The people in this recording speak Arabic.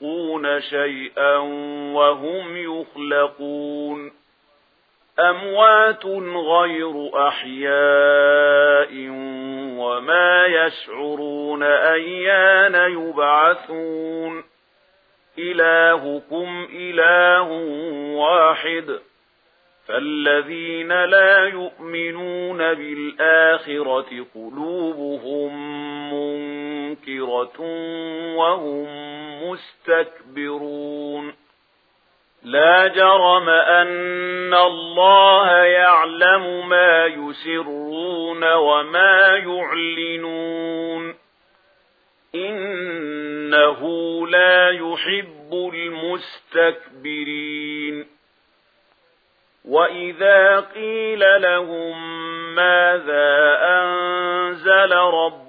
يخلقون شيئا وهم يخلقون أموات غير أحياء وما يشعرون أيان يبعثون إلهكم إله واحد فالذين لا يؤمنون بالآخرة قلوبهم منكرة وهم مستكبرون. لا جرم أن الله يعلم ما يسرون وما يعلنون. إنه لا يحب المستكبرين. وإذا قيل لهم ماذا أنزل رب